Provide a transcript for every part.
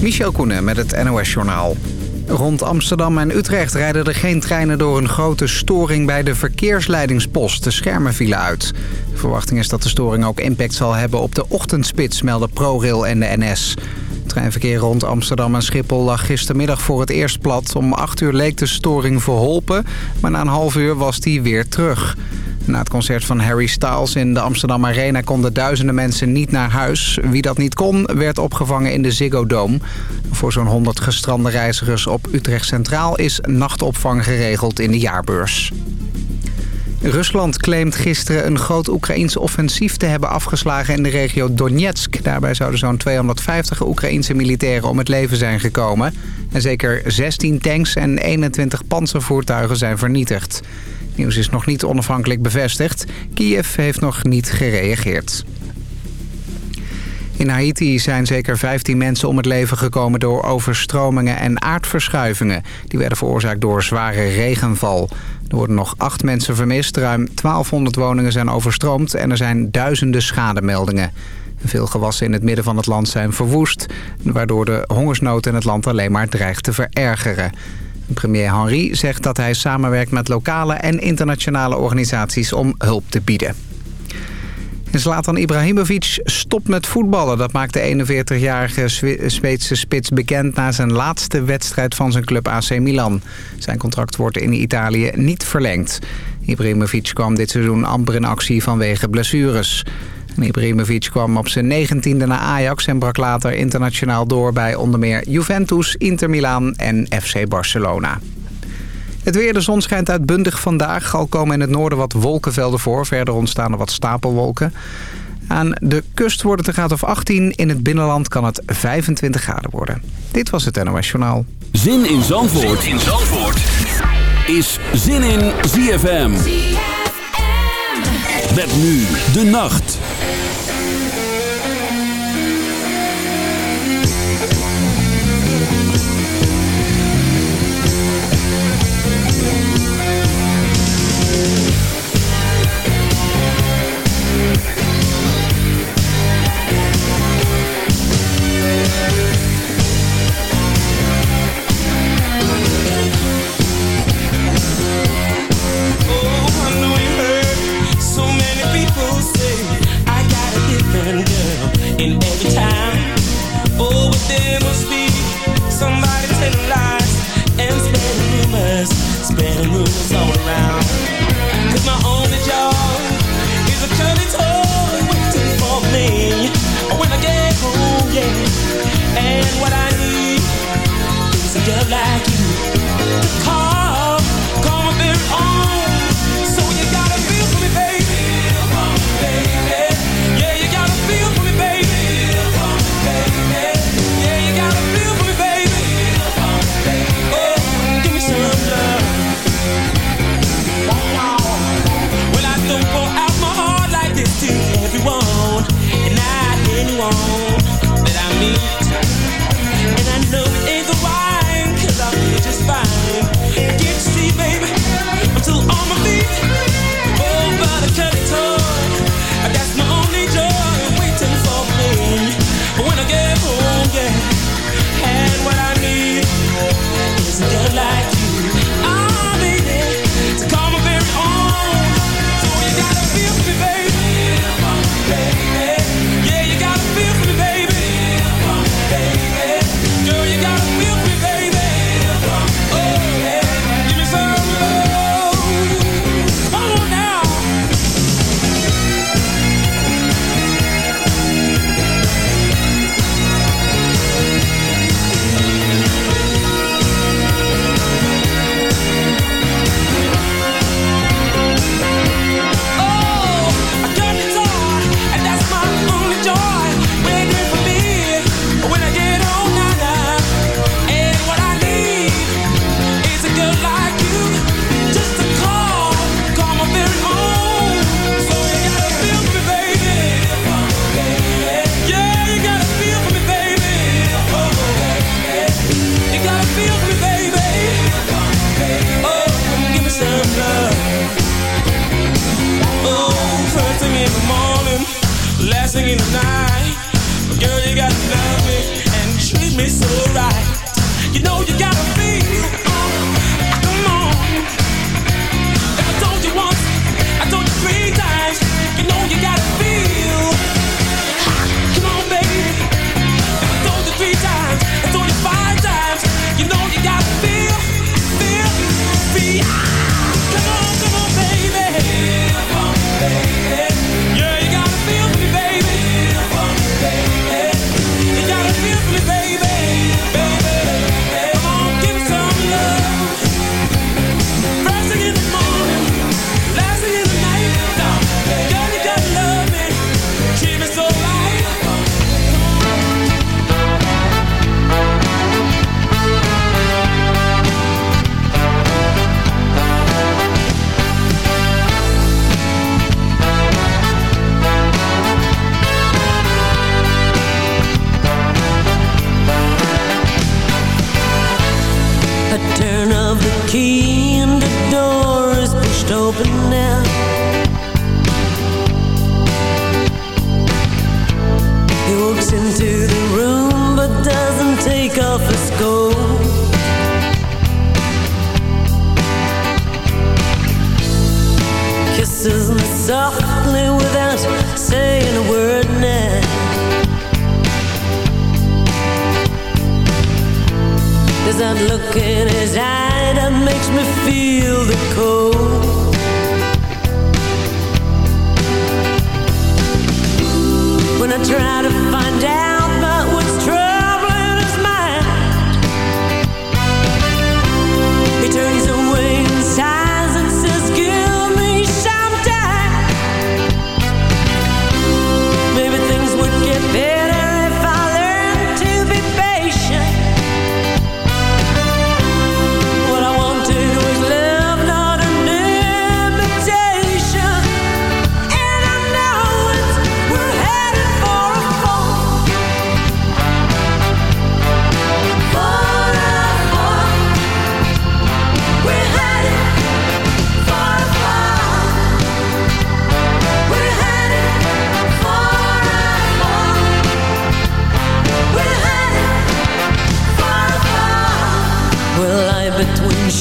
Michel Koenen met het NOS-journaal. Rond Amsterdam en Utrecht rijden er geen treinen door een grote storing bij de verkeersleidingspost. De schermen vielen uit. De verwachting is dat de storing ook impact zal hebben op de ochtendspits, melden ProRail en de NS. Treinverkeer rond Amsterdam en Schiphol lag gistermiddag voor het eerst plat. Om 8 uur leek de storing verholpen, maar na een half uur was die weer terug. Na het concert van Harry Styles in de Amsterdam Arena konden duizenden mensen niet naar huis. Wie dat niet kon, werd opgevangen in de Ziggo Dome. Voor zo'n 100 gestrande reizigers op Utrecht Centraal is nachtopvang geregeld in de jaarbeurs. Rusland claimt gisteren een groot Oekraïns offensief te hebben afgeslagen in de regio Donetsk. Daarbij zouden zo'n 250 Oekraïnse militairen om het leven zijn gekomen. En zeker 16 tanks en 21 panzervoertuigen zijn vernietigd. Nieuws is nog niet onafhankelijk bevestigd. Kiev heeft nog niet gereageerd. In Haiti zijn zeker 15 mensen om het leven gekomen door overstromingen en aardverschuivingen. Die werden veroorzaakt door zware regenval. Er worden nog acht mensen vermist, ruim 1200 woningen zijn overstroomd en er zijn duizenden schademeldingen. Veel gewassen in het midden van het land zijn verwoest, waardoor de hongersnood in het land alleen maar dreigt te verergeren. Premier Henry zegt dat hij samenwerkt met lokale en internationale organisaties om hulp te bieden. En Zlatan Ibrahimovic stopt met voetballen. Dat maakt de 41-jarige Zweedse spits bekend na zijn laatste wedstrijd van zijn club AC Milan. Zijn contract wordt in Italië niet verlengd. Ibrahimovic kwam dit seizoen amper in actie vanwege blessures. Ibrahimovic kwam op zijn negentiende naar Ajax en brak later internationaal door bij onder meer Juventus, Inter Milaan en FC Barcelona. Het weer, de zon schijnt uitbundig vandaag. Al komen in het noorden wat wolkenvelden voor. Verder ontstaan er wat stapelwolken. Aan de kust wordt het een graad of 18. In het binnenland kan het 25 graden worden. Dit was het NOS Journaal. Zin in Zandvoort, zin in Zandvoort. is Zin in ZFM. ZFM. Met nu de nacht. Cause my only job is a waiting for me when I get home. And what I need is a like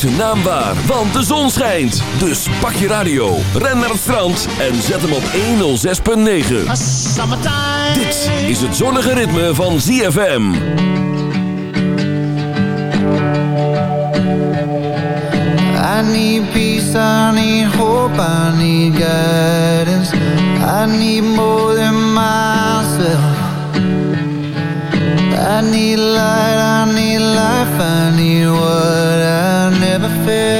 zijn naam waar, want de zon schijnt. Dus pak je radio, ren naar het strand en zet hem op 106.9. Dit is het zonnige ritme van ZFM. I need peace, I need hope, I need guidance. I need more than myself. I need light, fit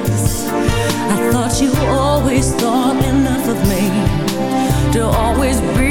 I thought you always thought enough of me to always be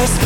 must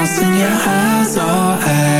lost in your eyes, are. I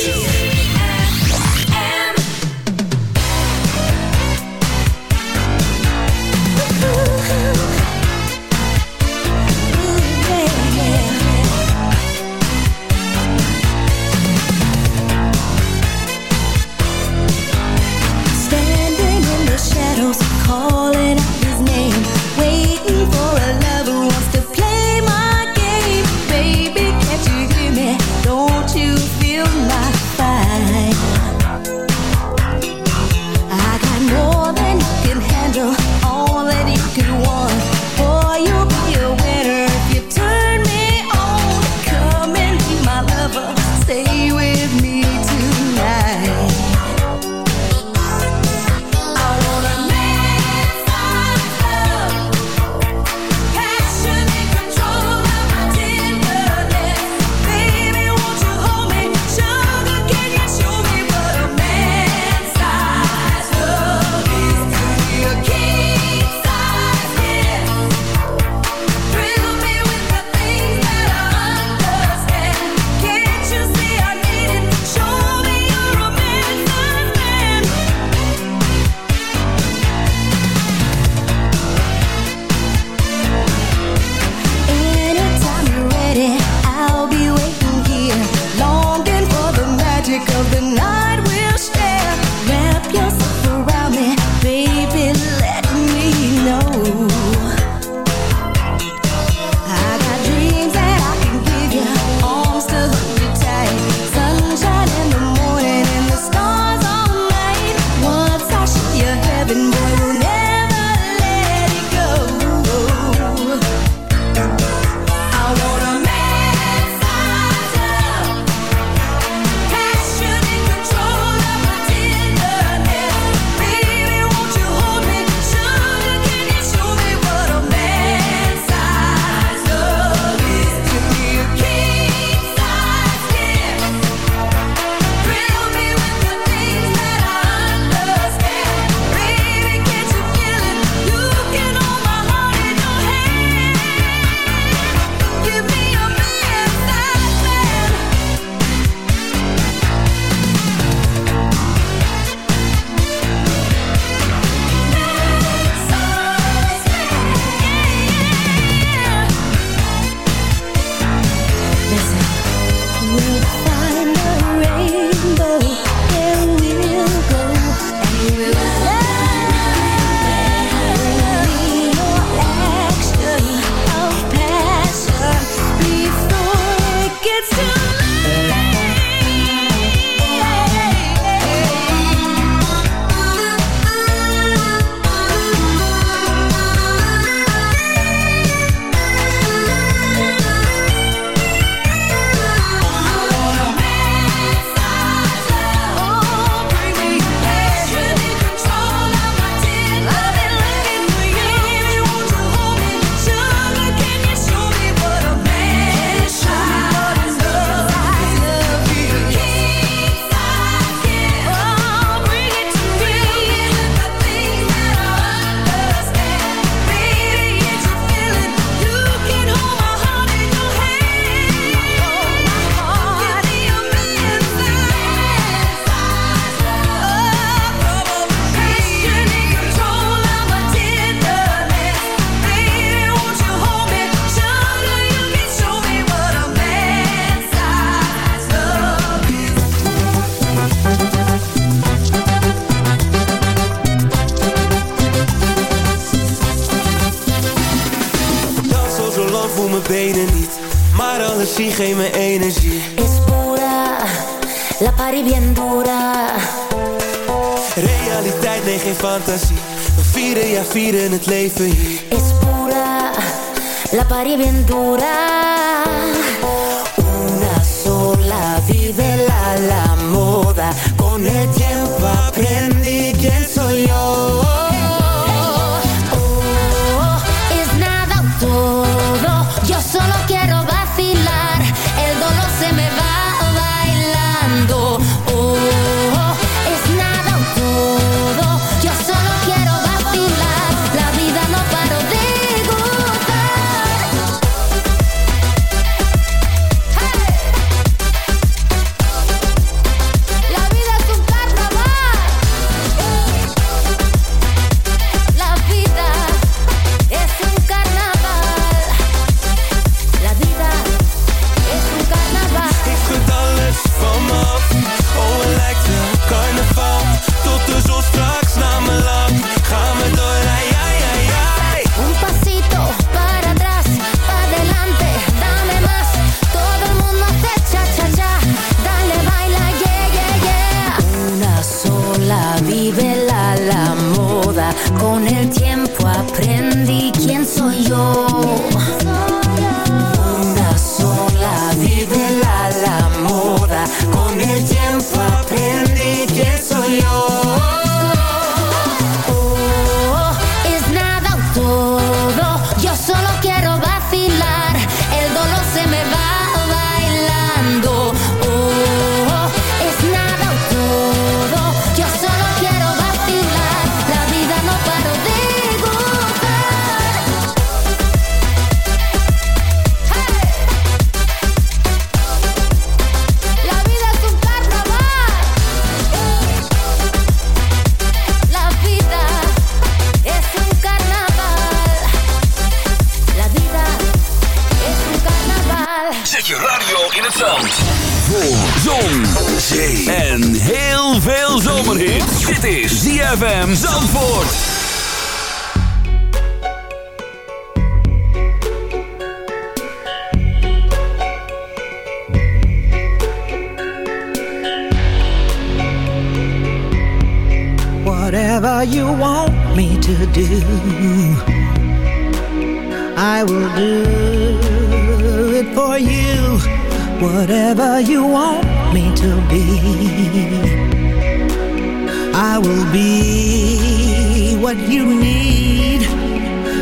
what you need.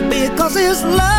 Because it's love.